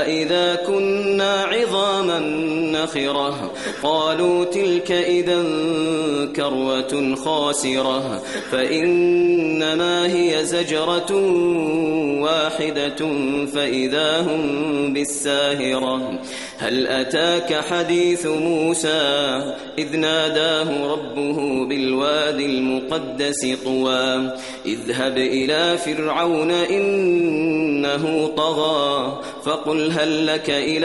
أئذا كنا عظاما نخرة. قالوا تلك إذا كروة خاسرة. فإنما هي زجرة واحدة فإذا هم بالساهرة. هل أتاك حديث موسى؟ إذ ناداه ربه بالوادي المقدس طوى. اذهب إلى فرعون إنه طغى. فقل هل لك أن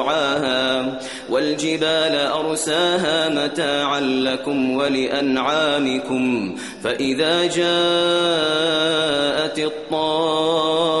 والجبال أرساها متاعا لكم ولأنعامكم فإذا جاءت الطامة